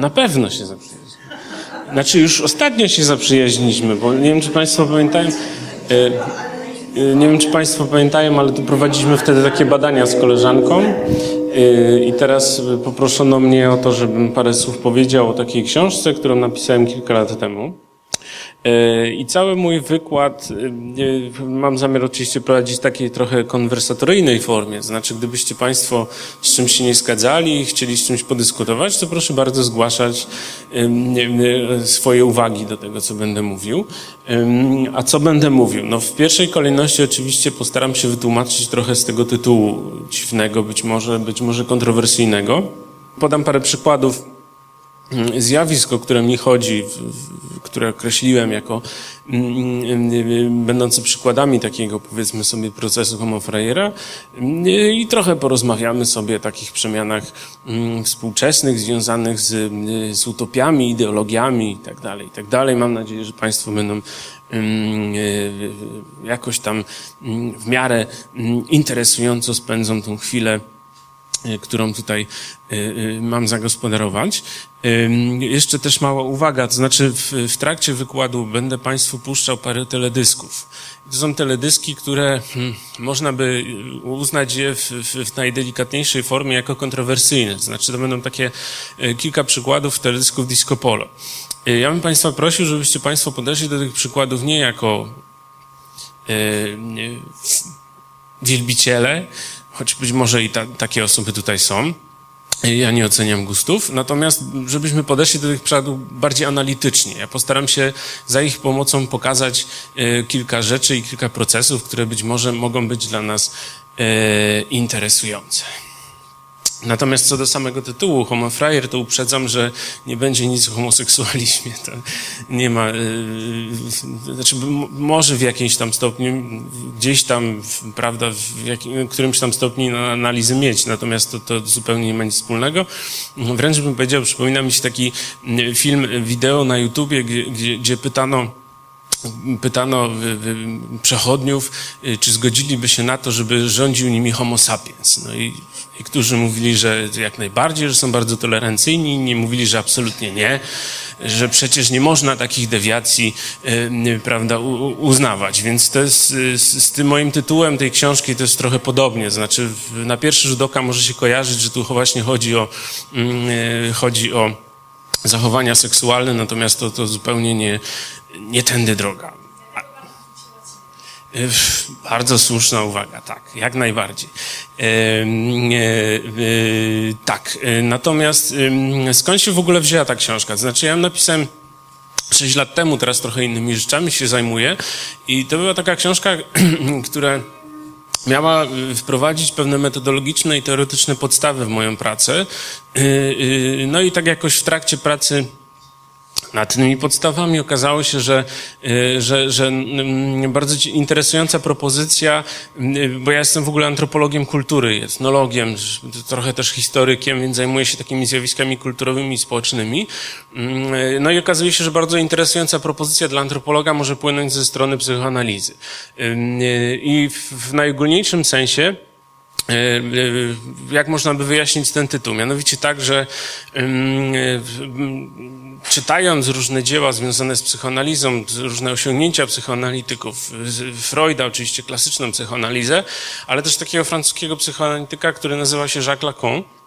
Na pewno się zaprzyjaźnimy. Znaczy już ostatnio się zaprzyjaźniliśmy, bo nie wiem, czy Państwo pamiętają, e, e, nie wiem, czy Państwo pamiętają, ale tu prowadziliśmy wtedy takie badania z koleżanką e, i teraz poproszono mnie o to, żebym parę słów powiedział o takiej książce, którą napisałem kilka lat temu. E, I cały mój wykład e, mam zamiar oczywiście prowadzić w takiej trochę konwersatoryjnej formie. Znaczy, gdybyście Państwo z czymś się nie zgadzali i chcieli z czymś podyskutować, to proszę bardzo zgłaszać swoje uwagi do tego, co będę mówił. A co będę mówił? No w pierwszej kolejności oczywiście postaram się wytłumaczyć trochę z tego tytułu dziwnego, być może, być może kontrowersyjnego. Podam parę przykładów zjawisk, o które mi chodzi, które określiłem jako mm, mm, będące przykładami takiego, powiedzmy sobie, procesu homofrajera i trochę porozmawiamy sobie o takich przemianach mm, współczesnych, związanych z, z utopiami, ideologiami itd., tak. Tak Mam nadzieję, że Państwo będą jakoś tam w miarę interesująco spędzą tą chwilę którą tutaj y, y, mam zagospodarować. Jeszcze też mała uwaga, to znaczy w, w trakcie wykładu będę Państwu puszczał parę teledysków. To są teledyski, które hmm, można by uznać je w, w, w najdelikatniejszej formie jako kontrowersyjne. To znaczy to będą takie kilka przykładów teledysków disco polo. Ja bym Państwa prosił, żebyście Państwo podeszli do tych przykładów nie jako e, wielbiciele, choć być może i ta, takie osoby tutaj są. Ja nie oceniam gustów, natomiast żebyśmy podeszli do tych przykładów bardziej analitycznie. Ja postaram się za ich pomocą pokazać e, kilka rzeczy i kilka procesów, które być może mogą być dla nas e, interesujące. Natomiast co do samego tytułu Homo Frajer, to uprzedzam, że nie będzie nic o homoseksualizmie. To nie ma, yy, znaczy może w jakimś tam stopniu, gdzieś tam, prawda, w jakim, którymś tam stopniu analizy mieć, natomiast to, to zupełnie nie ma nic wspólnego. Wręcz bym powiedział, przypomina mi się taki mm, film, wideo na YouTubie, gdzie, gdzie, gdzie pytano, pytano przechodniów, y, czy zgodziliby się na to, żeby rządził nimi homo sapiens. No i Niektórzy mówili, że jak najbardziej, że są bardzo tolerancyjni, inni mówili, że absolutnie nie, że przecież nie można takich dewiacji prawda, uznawać. Więc to jest z, tym moim tytułem tej książki to jest trochę podobnie. Znaczy na pierwszy rzut oka może się kojarzyć, że tu właśnie chodzi o, yy, chodzi o zachowania seksualne, natomiast to, to zupełnie nie, nie tędy droga. Bardzo słuszna uwaga, tak, jak najbardziej. E, e, tak, natomiast skąd się w ogóle wzięła ta książka? Znaczy, ja ją napisałem 6 lat temu, teraz trochę innymi rzeczami się zajmuję i to była taka książka, która miała wprowadzić pewne metodologiczne i teoretyczne podstawy w moją pracę. No i tak jakoś w trakcie pracy nad tymi podstawami okazało się, że, y, że, że mm, bardzo interesująca propozycja, y, bo ja jestem w ogóle antropologiem kultury, etnologiem, trochę też historykiem, więc zajmuję się takimi zjawiskami kulturowymi i społecznymi. Mm, y, no i okazuje się, że bardzo interesująca propozycja dla antropologa może płynąć ze strony psychoanalizy. I w najogólniejszym sensie, jak można by wyjaśnić ten tytuł? Mianowicie tak, że e, czytając różne dzieła związane z psychoanalizą, różne osiągnięcia psychoanalityków, Freuda oczywiście klasyczną psychoanalizę, ale też takiego francuskiego psychoanalityka, który nazywa się Jacques Lacan, E,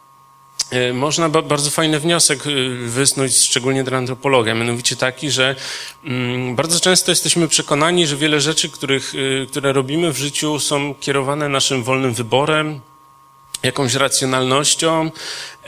można bardzo fajny wniosek e, wysnuć, szczególnie dla antropologa, mianowicie taki, że mm, bardzo często jesteśmy przekonani, że wiele rzeczy, których, e, które robimy w życiu są kierowane naszym wolnym wyborem, jakąś racjonalnością,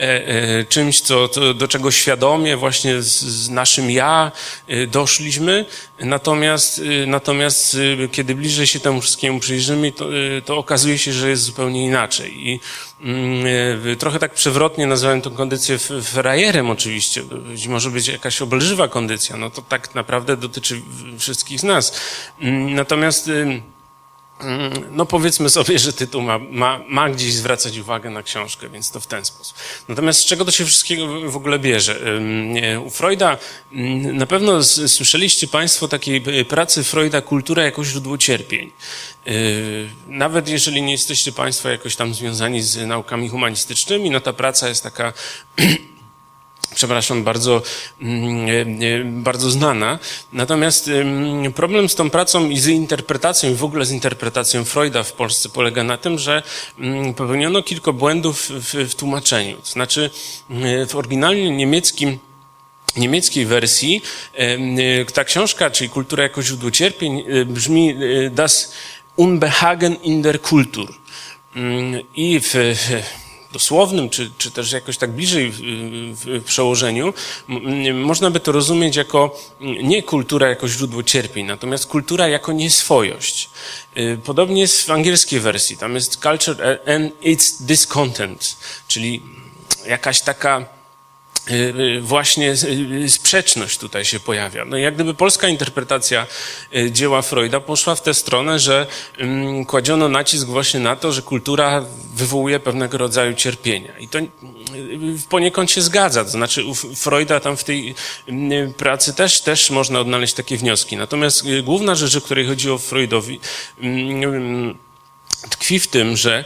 e, e, czymś, co, to, do czego świadomie właśnie z, z naszym ja e, doszliśmy. Natomiast, natomiast kiedy bliżej się temu wszystkiemu przyjrzymy, to, to okazuje się, że jest zupełnie inaczej. I mm, trochę tak przewrotnie nazwałem tę kondycję frajerem oczywiście. Może być jakaś obelżywa kondycja. No to tak naprawdę dotyczy wszystkich z nas. Mm, natomiast no powiedzmy sobie, że tytuł ma, ma, ma gdzieś zwracać uwagę na książkę, więc to w ten sposób. Natomiast z czego to się wszystkiego w ogóle bierze? U Freuda, na pewno słyszeliście Państwo takiej e, pracy Freuda Kultura jako źródło cierpień. E, nawet jeżeli nie jesteście Państwo jakoś tam związani z naukami humanistycznymi, no ta praca jest taka przepraszam, bardzo, mm, bardzo znana. Natomiast problem z tą pracą i z interpretacją, i w ogóle z interpretacją Freuda w Polsce polega na tym, że mm, popełniono kilka błędów w, w tłumaczeniu. Znaczy, w oryginalnie niemieckim niemieckiej wersji ta książka, czyli Kultura jako źródło cierpień, e, brzmi e, Das Unbehagen in der Kultur. Mm, I w dosłownym, czy, czy też jakoś tak bliżej w, w, przełożeniu, można by to rozumieć jako nie kultura jako źródło cierpień, natomiast kultura jako nieswojość. Y, podobnie jest w angielskiej wersji. Tam jest culture and its discontent, czyli jakaś taka właśnie y, sprzeczność tutaj się pojawia. No jak gdyby polska interpretacja dzieła Freuda poszła w tę stronę, że mm, kładziono nacisk właśnie na to, że kultura wywołuje pewnego rodzaju cierpienia. I to poniekąd się zgadza. To znaczy u Freuda tam w tej mm, pracy też, też można odnaleźć takie wnioski. Natomiast główna rzecz, o której chodziło Freudowi, mm, tkwi w tym, że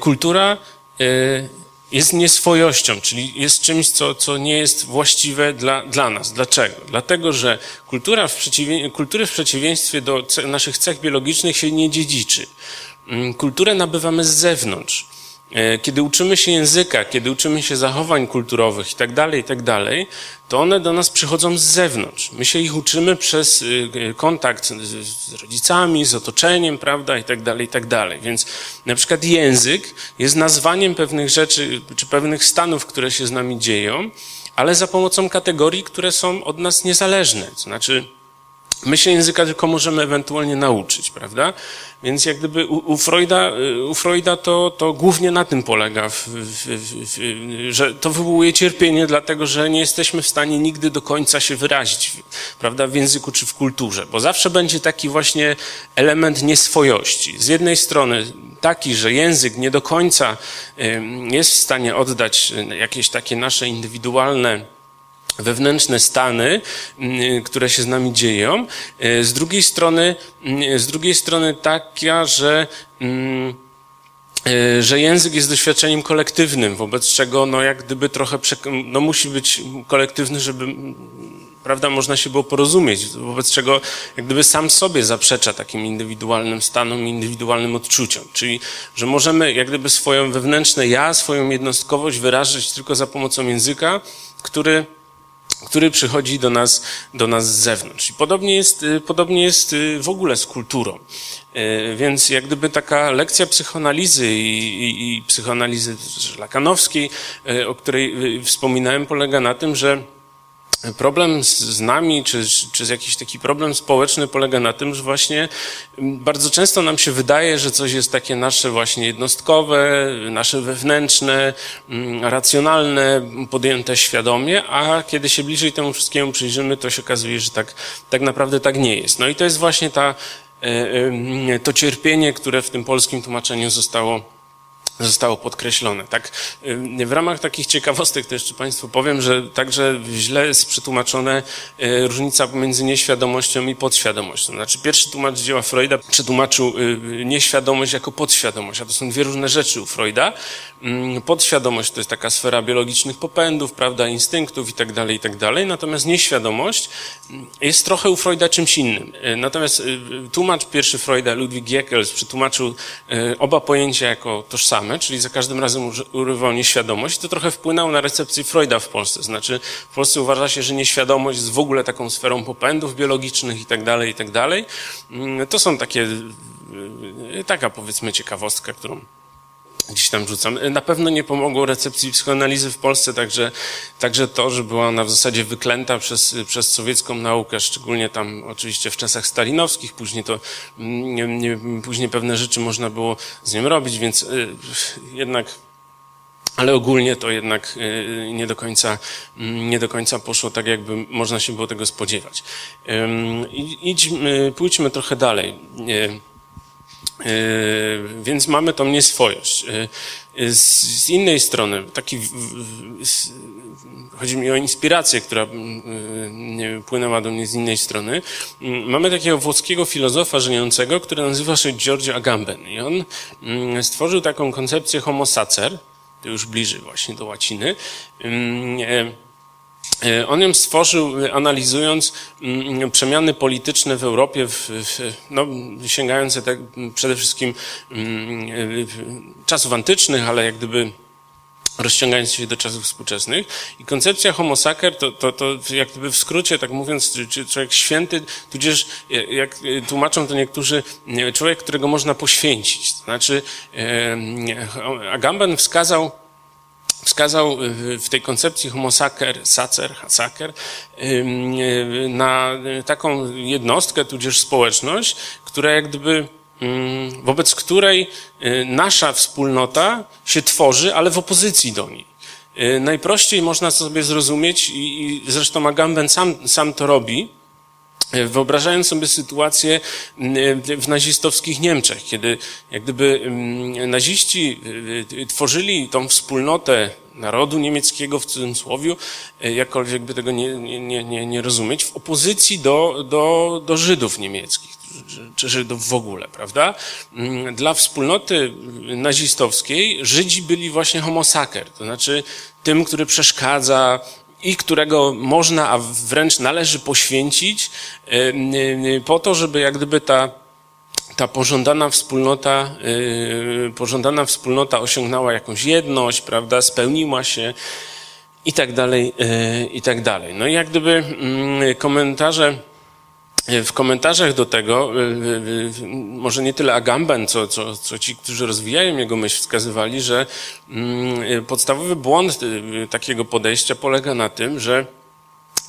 kultura jest nieswojością, czyli jest czymś, co, co nie jest właściwe dla, dla nas. Dlaczego? Dlatego, że kultura w kultury w przeciwieństwie do naszych cech biologicznych się nie dziedziczy. Mm, kulturę nabywamy z zewnątrz. E, kiedy uczymy się języka, kiedy uczymy się zachowań kulturowych i tak dalej, i tak dalej, to one do nas przychodzą z zewnątrz. My się ich uczymy przez y, kontakt z rodzicami, z otoczeniem, prawda, i tak dalej, i tak dalej. Więc na przykład język jest nazwaniem pewnych rzeczy, czy pewnych stanów, które się z nami dzieją, ale za pomocą kategorii, które są od nas niezależne. To znaczy, My się języka tylko możemy ewentualnie nauczyć, prawda? Więc jak gdyby u, u Freuda, u Freuda to, to głównie na tym polega, w, w, w, że to wywołuje cierpienie, dlatego że nie jesteśmy w stanie nigdy do końca się wyrazić, prawda, w języku czy w kulturze, bo zawsze będzie taki właśnie element nieswojości. Z jednej strony taki, że język nie do końca jest w stanie oddać jakieś takie nasze indywidualne wewnętrzne stany, mm, które się z nami dzieją. E, z drugiej strony, mm, z drugiej strony taka, że mm, e, że język jest doświadczeniem kolektywnym, wobec czego no jak gdyby trochę no musi być kolektywny, żeby prawda, można się było porozumieć, wobec czego jak gdyby sam sobie zaprzecza takim indywidualnym stanom, indywidualnym odczuciom. Czyli, że możemy jak gdyby swoją wewnętrzne ja, swoją jednostkowość wyrażać tylko za pomocą języka, który który przychodzi do nas, do nas z zewnątrz. I podobnie jest, y, podobnie jest y, w ogóle z kulturą. Y, więc jak gdyby taka lekcja psychoanalizy i, i, i psychoanalizy lakanowskiej, o której wspominałem, polega na tym, że Problem z nami, czy, czy jakiś taki problem społeczny polega na tym, że właśnie bardzo często nam się wydaje, że coś jest takie nasze właśnie jednostkowe, nasze wewnętrzne, mm, racjonalne, podjęte świadomie, a kiedy się bliżej temu wszystkiemu przyjrzymy, to się okazuje, że tak, tak naprawdę tak nie jest. No i to jest właśnie ta, e, e, to cierpienie, które w tym polskim tłumaczeniu zostało zostało podkreślone. Tak, y, w ramach takich ciekawostek to jeszcze Państwu powiem, że także źle jest przetłumaczone y, różnica pomiędzy nieświadomością i podświadomością. Znaczy pierwszy tłumacz dzieła Freuda przetłumaczył y, nieświadomość jako podświadomość, a to są dwie różne rzeczy u Freuda. Mm, podświadomość to jest taka sfera biologicznych popędów, prawda, instynktów i tak dalej, i tak dalej. Natomiast nieświadomość mm, jest trochę u Freuda czymś innym. Natomiast tłumacz pierwszy Freuda, Ludwig Jeckels, przetłumaczył oba pojęcia jako tożsame czyli za każdym razem urywał nieświadomość. To trochę wpłynęło na recepcję Freuda w Polsce. Znaczy, w Polsce uważa się, że nieświadomość jest w ogóle taką sferą popędów biologicznych i tak dalej, i tak dalej. Mm, to są takie, y, taka powiedzmy ciekawostka, którą gdzieś tam rzucam. Na pewno nie pomogło recepcji psychoanalizy w Polsce, także, także to, że była ona w zasadzie wyklęta przez, przez sowiecką naukę, szczególnie tam oczywiście w czasach stalinowskich, później to, nie, nie, później pewne rzeczy można było z nią robić, więc y, jednak ale ogólnie to jednak y, nie do końca, nie do końca poszło tak, jakby można się było tego spodziewać. Idźmy, pójdźmy trochę dalej. Y, E, więc mamy tą nieswojość. E, z, innej strony, taki, chodzi mi o inspirację, która płynęła do mnie z innej strony. Mamy takiego włoskiego filozofa żyjącego, który nazywa się Giorgio Agamben. I on stworzył taką koncepcję homo sacer, to już bliżej właśnie do łaciny, on ją stworzył e, analizując mm, przemiany polityczne w Europie, w, w, no, sięgające tak przede wszystkim mm, e, czasów antycznych, ale jak gdyby rozciągając się do czasów współczesnych. I koncepcja homo sacer to, to, to jak gdyby w skrócie, tak mówiąc, człowiek święty, tudzież jak tłumaczą to niektórzy, człowiek, którego można poświęcić. To znaczy, Agamben wskazał wskazał w tej koncepcji homo sacer, sacer, sacer na taką jednostkę, tudzież społeczność, która jak gdyby wobec której y, nasza wspólnota się tworzy, ale w opozycji do niej. Y, najprościej można sobie zrozumieć, i zresztą Agamben sam, sam to robi, Wyobrażając sobie sytuację mm, w nazistowskich Niemczech, kiedy jak gdyby mm, naziści y, tworzyli tą wspólnotę narodu niemieckiego w cudzysłowie, y, jakkolwiek by tego nie, nie, nie, nie rozumieć, w opozycji do, do, do Żydów niemieckich, czy Żydów w ogóle, prawda? Mm, dla wspólnoty nazistowskiej Żydzi byli właśnie homo sacer, to znaczy tym, który przeszkadza, i którego można, a wręcz należy poświęcić e, e, po to, żeby jak gdyby ta, ta pożądana wspólnota, e, pożądana wspólnota osiągnęła jakąś jedność, prawda, spełniła się i tak dalej, i tak dalej. No i jak gdyby mm, komentarze w komentarzach do tego, może nie tyle Agamben, co, co, co ci, którzy rozwijają jego myśl, wskazywali, że mm, podstawowy błąd y, takiego podejścia polega na tym, że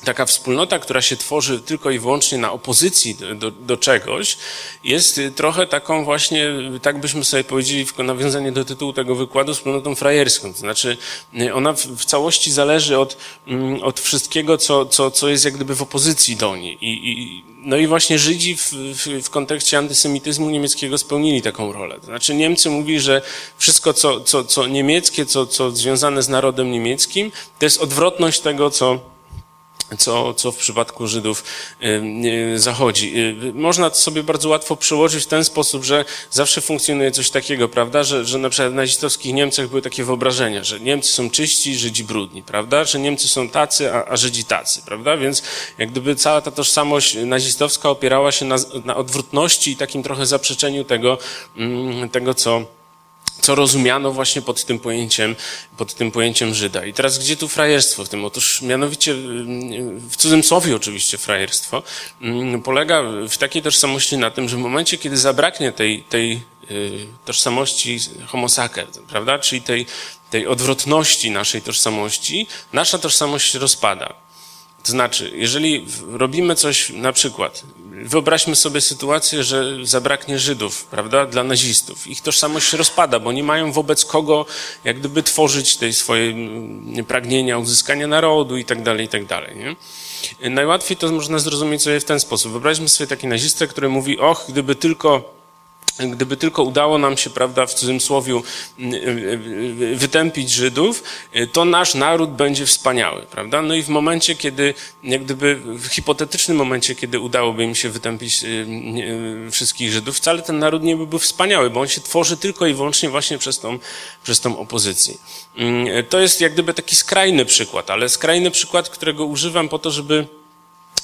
taka wspólnota, która się tworzy tylko i wyłącznie na opozycji do, do, czegoś, jest trochę taką właśnie, tak byśmy sobie powiedzieli w nawiązanie do tytułu tego wykładu, wspólnotą frajerską. To znaczy, ona w, w całości zależy od, mm, od wszystkiego, co, co, co jest jak gdyby w opozycji do niej. I, i, no i właśnie Żydzi w, w, w kontekście antysemityzmu niemieckiego spełnili taką rolę. To znaczy Niemcy mówi, że wszystko, co, co, co niemieckie, co, co związane z narodem niemieckim, to jest odwrotność tego, co co, co w przypadku Żydów zachodzi. Y, można to sobie bardzo łatwo przełożyć w ten sposób, że zawsze funkcjonuje coś takiego, prawda, że, że na przykład w nazistowskich Niemczech były takie wyobrażenia, że Niemcy są czyści, Żydzi brudni, prawda, że Niemcy są tacy, a, a Żydzi tacy, prawda, więc jak gdyby cała ta tożsamość nazistowska opierała się na, na odwrotności i takim trochę zaprzeczeniu tego, mm, tego co co rozumiano właśnie pod tym pojęciem, pod tym pojęciem Żyda. I teraz gdzie tu frajerstwo w tym? Otóż mianowicie w cudzysłowie oczywiście frajerstwo mm, polega w takiej tożsamości na tym, że w momencie, kiedy zabraknie tej, tej y, tożsamości homo sacer, prawda? Czyli tej, tej odwrotności naszej tożsamości, nasza tożsamość rozpada. To znaczy, jeżeli robimy coś, na przykład, wyobraźmy sobie sytuację, że zabraknie Żydów, prawda, dla nazistów. Ich tożsamość się rozpada, bo nie mają wobec kogo, jak gdyby, tworzyć tej swojej mm, pragnienia uzyskania narodu i tak dalej, i tak dalej, nie? Najłatwiej to można zrozumieć sobie w ten sposób. Wyobraźmy sobie taki nazistę, który mówi, och, gdyby tylko Gdyby tylko udało nam się, prawda, w cudzysłowie mm, y, y, wytępić Żydów, y, to nasz naród będzie wspaniały, prawda? No i w momencie, kiedy, jak gdyby, w hipotetycznym momencie, kiedy udałoby im się wytępić wszystkich Żydów, wcale ten naród nie byłby wspaniały, bo on się tworzy tylko i wyłącznie właśnie przez tą, przez tą opozycję. Mm, to jest jak gdyby taki skrajny przykład, ale skrajny przykład, którego używam po to, żeby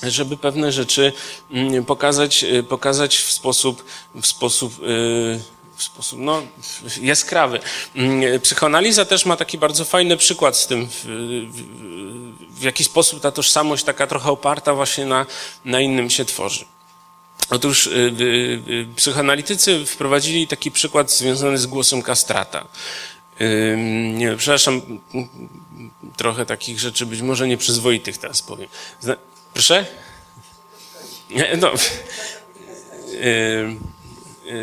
żeby pewne rzeczy mm, pokazać, y, pokazać w sposób, w sposób, y, w sposób no, jaskrawy. Mm, psychoanaliza też ma taki bardzo fajny przykład z tym, w, w, w jaki sposób ta tożsamość taka trochę oparta właśnie na, na innym się tworzy. Otóż y, y, psychoanalitycy wprowadzili taki przykład związany z głosem kastrata. Y, nie, przepraszam, trochę takich rzeczy być może nieprzyzwoitych teraz powiem. Zna Proszę? No,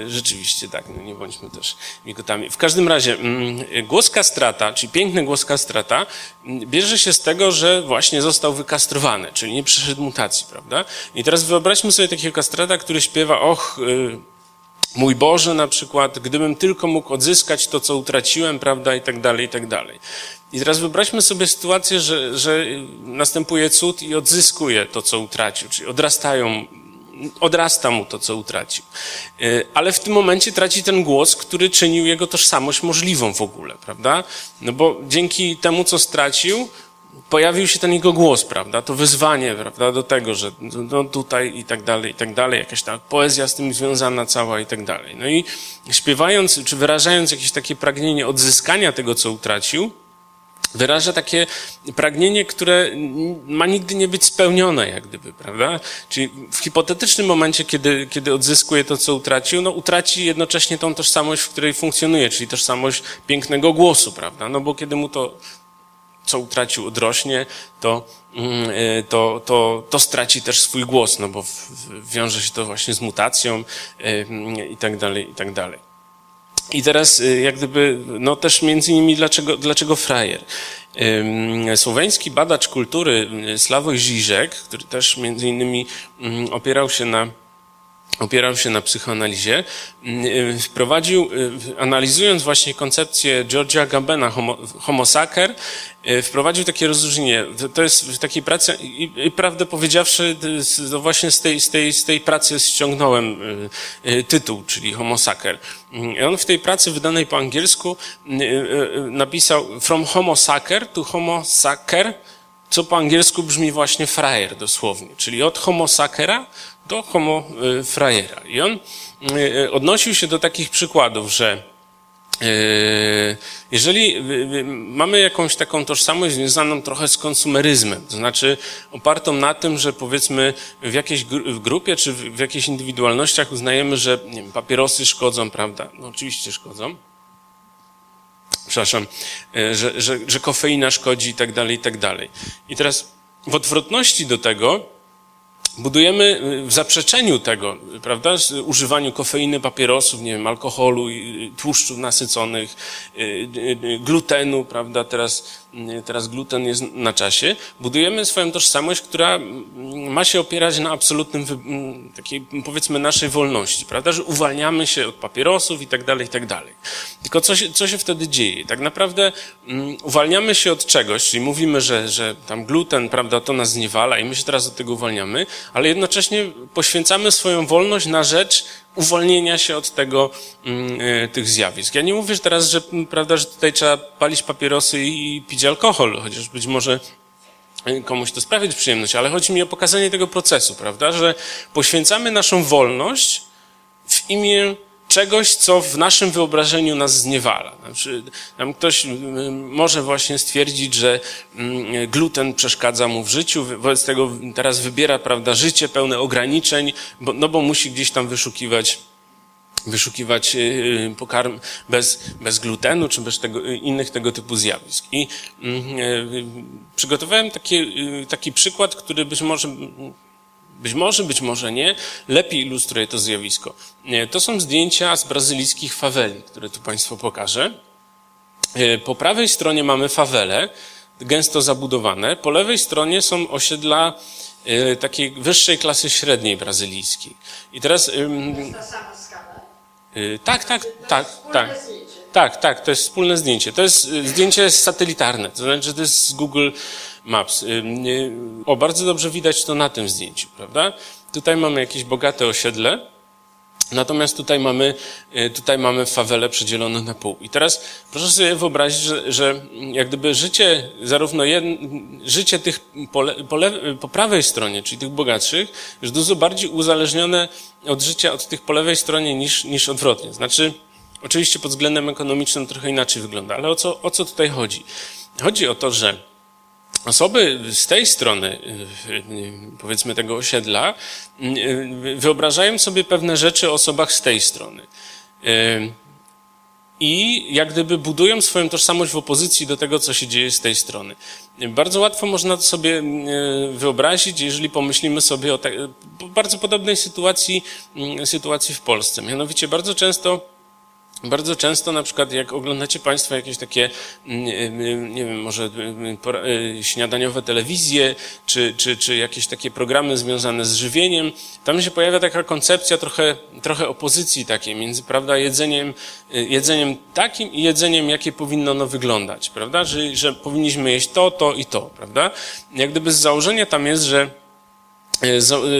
rzeczywiście tak, no nie bądźmy też migotami. W każdym razie mm, głos kastrata, czyli piękny głos kastrata, mm, bierze się z tego, że właśnie został wykastrowany, czyli nie przeszedł mutacji, prawda? I teraz wyobraźmy sobie takiego kastrata, który śpiewa, och, y, mój Boże na przykład, gdybym tylko mógł odzyskać to, co utraciłem, prawda, i tak dalej, i tak dalej. I teraz wyobraźmy sobie sytuację, że, że następuje cud i odzyskuje to, co utracił, czyli odrastają, odrasta mu to, co utracił. E, ale w tym momencie traci ten głos, który czynił jego tożsamość możliwą w ogóle, prawda? No bo dzięki temu, co stracił, pojawił się ten jego głos, prawda? To wyzwanie, prawda, do tego, że no tutaj i tak dalej, i tak dalej, jakaś ta poezja z tym związana cała i tak dalej. No i śpiewając, czy wyrażając jakieś takie pragnienie odzyskania tego, co utracił, wyraża takie pragnienie, które ma nigdy nie być spełnione, jak gdyby, prawda? Czyli w hipotetycznym momencie, kiedy, kiedy odzyskuje to, co utracił, no utraci jednocześnie tą tożsamość, w której funkcjonuje, czyli tożsamość pięknego głosu, prawda? No bo kiedy mu to co utracił odrośnie, to, mm, e, to, to, to straci też swój głos, no bo wiąże się to właśnie z mutacją e, i tak dalej, i tak dalej. I teraz e, jak gdyby, no też między innymi dlaczego, dlaczego frajer? Słoweński badacz kultury Sławoj Žižek, który też między innymi mm, opierał się na opierał się na psychoanalizie, mm, wprowadził, analizując właśnie koncepcję Georgia Gambena, homo, homo sacer, E, wprowadził takie rozróżnienie. To jest w takiej pracy, i, i prawdę powiedziawszy, to właśnie z tej, z, tej, z tej pracy ściągnąłem tytuł, czyli Homo Sacer. I on w tej pracy wydanej po angielsku napisał From Homo Sacer to Homo Sacer, co po angielsku brzmi właśnie frajer dosłownie, czyli od Homo Sacera do Homo Frajera. I on odnosił się do takich przykładów, że jeżeli mamy jakąś taką tożsamość związaną trochę z konsumeryzmem, to znaczy opartą na tym, że powiedzmy w jakiejś grupie czy w jakichś indywidualnościach uznajemy, że nie wiem, papierosy szkodzą, prawda? No oczywiście szkodzą. Przepraszam, że, że, że kofeina szkodzi i tak dalej, i tak dalej. I teraz w odwrotności do tego, budujemy y, w zaprzeczeniu tego, prawda, używaniu kofeiny, papierosów, nie wiem, alkoholu, tłuszczów nasyconych, y, y, glutenu, prawda, teraz, teraz gluten jest na czasie, budujemy swoją tożsamość, która ma się opierać na absolutnym, takiej, powiedzmy, naszej wolności, prawda, że uwalniamy się od papierosów i tak dalej, i tak dalej. Tylko co się, co się wtedy dzieje? Tak naprawdę uwalniamy się od czegoś, czyli mówimy, że, że tam gluten, prawda, to nas zniewala i my się teraz od tego uwalniamy, ale jednocześnie poświęcamy swoją wolność na rzecz uwolnienia się od tego, mm, e, tych zjawisk. Ja nie mówię teraz, że, prawda, że tutaj trzeba palić papierosy i pić alkohol, chociaż być może e, komuś to sprawić przyjemność, ale chodzi mi o pokazanie tego procesu, prawda, że poświęcamy naszą wolność w imię czegoś, co w naszym wyobrażeniu nas zniewala. Znaczy, tam ktoś może właśnie stwierdzić, że gluten przeszkadza mu w życiu, wobec tego teraz wybiera, prawda, życie pełne ograniczeń, bo, no bo musi gdzieś tam wyszukiwać wyszukiwać y, y, pokarm bez, bez glutenu, czy bez tego, y, innych tego typu zjawisk. I przygotowałem taki, taki przykład, który być może być może, być może nie, lepiej ilustruje to zjawisko. To są zdjęcia z brazylijskich faweli, które tu Państwu pokażę. E, po prawej stronie mamy fawele, gęsto zabudowane. Po lewej stronie są osiedla e, takiej wyższej klasy średniej brazylijskiej. I teraz... E, tak, tak, tak, tak. Tak, tak, to jest wspólne zdjęcie. To jest zdjęcie satelitarne, to znaczy, że to jest z Google Maps. O, bardzo dobrze widać to na tym zdjęciu, prawda? Tutaj mamy jakieś bogate osiedle, Natomiast tutaj mamy, y, tutaj mamy fawele przedzielone na pół. I teraz proszę sobie wyobrazić, że, że jak gdyby życie, zarówno życie tych po, le, po, le, po, prawej stronie, czyli tych bogatszych, jest dużo bardziej uzależnione od życia od tych po lewej stronie niż, niż odwrotnie. Znaczy, oczywiście pod względem ekonomicznym trochę inaczej wygląda, ale o co, o co tutaj chodzi? Chodzi o to, że Osoby z tej strony, y, y, powiedzmy tego osiedla, y, wyobrażają sobie pewne rzeczy o osobach z tej strony. I jak gdyby budują swoją tożsamość w opozycji do tego, co się dzieje z tej strony. Bardzo łatwo można to sobie wyobrazić, jeżeli pomyślimy sobie o bardzo podobnej sytuacji, sytuacji w Polsce. Mianowicie bardzo często bardzo często na przykład jak oglądacie Państwo jakieś takie, mm, y, nie wiem, może y, y, śniadaniowe telewizje, czy, czy, czy jakieś takie programy związane z żywieniem, tam się pojawia taka koncepcja trochę, trochę opozycji takiej między, prawda, jedzeniem, jedzeniem takim i jedzeniem, jakie powinno ono wyglądać, prawda, że, że powinniśmy jeść to, to i to, prawda. Jak gdyby z założenia tam jest, że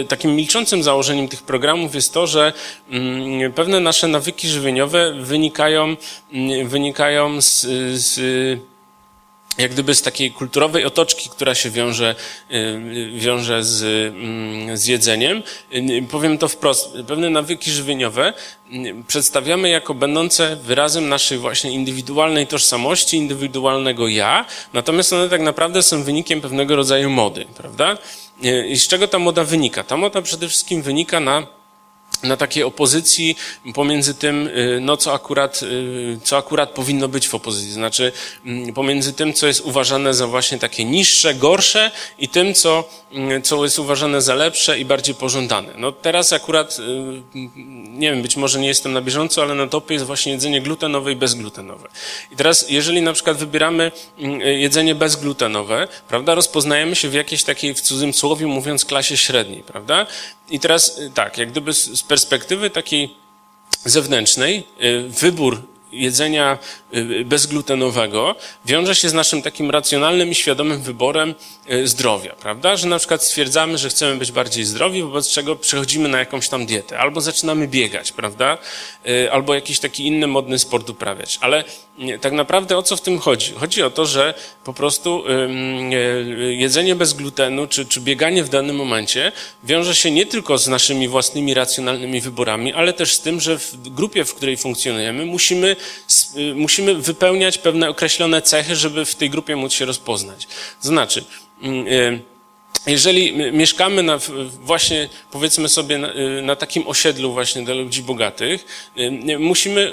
takim milczącym założeniem tych programów jest to, że mm, pewne nasze nawyki żywieniowe wynikają, mm, wynikają z, z jak gdyby z takiej kulturowej otoczki, która się wiąże, y, wiąże z, mm, z jedzeniem. Y, powiem to wprost. Pewne nawyki żywieniowe y, przedstawiamy jako będące wyrazem naszej właśnie indywidualnej tożsamości, indywidualnego ja, natomiast one tak naprawdę są wynikiem pewnego rodzaju mody, prawda? I z czego ta moda wynika? Ta moda przede wszystkim wynika na na takiej opozycji pomiędzy tym, y, no co akurat, y, co akurat powinno być w opozycji. Znaczy, mm, pomiędzy tym, co jest uważane za właśnie takie niższe, gorsze i tym, co, mm, co jest uważane za lepsze i bardziej pożądane. No teraz akurat, y, nie wiem, być może nie jestem na bieżąco, ale na topie jest właśnie jedzenie glutenowe i bezglutenowe. I teraz, jeżeli na przykład wybieramy mm, jedzenie bezglutenowe, prawda, rozpoznajemy się w jakiejś takiej, w cudzym słowie mówiąc, klasie średniej, prawda? I teraz tak, jak gdyby z perspektywy takiej zewnętrznej, y, wybór jedzenia y, bezglutenowego wiąże się z naszym takim racjonalnym i świadomym wyborem y, zdrowia, prawda? Że na przykład stwierdzamy, że chcemy być bardziej zdrowi, wobec czego przechodzimy na jakąś tam dietę, albo zaczynamy biegać, prawda? Albo jakiś taki inny modny sport uprawiać. Ale tak naprawdę o co w tym chodzi? Chodzi o to, że po prostu jedzenie bez glutenu, czy, czy bieganie w danym momencie wiąże się nie tylko z naszymi własnymi racjonalnymi wyborami, ale też z tym, że w grupie, w której funkcjonujemy, musimy, musimy wypełniać pewne określone cechy, żeby w tej grupie móc się rozpoznać. To znaczy, jeżeli mieszkamy na, właśnie, powiedzmy sobie, na, na, takim osiedlu właśnie dla ludzi bogatych, musimy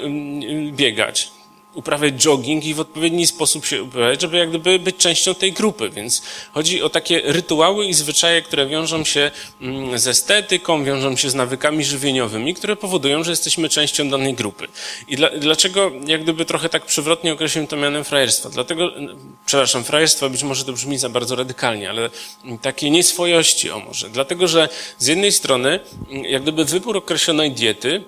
biegać uprawiać jogging i w odpowiedni sposób się uprawiać, żeby jak gdyby być częścią tej grupy. Więc chodzi o takie rytuały i zwyczaje, które wiążą się mm, z estetyką, wiążą się z nawykami żywieniowymi, które powodują, że jesteśmy częścią danej grupy. I dla, dlaczego jak gdyby trochę tak przewrotnie określiłem to mianem frajerstwa? Dlatego, przepraszam, frajerstwa być może to brzmi za bardzo radykalnie, ale takiej nieswojości o może. Dlatego, że z jednej strony jak gdyby wybór określonej diety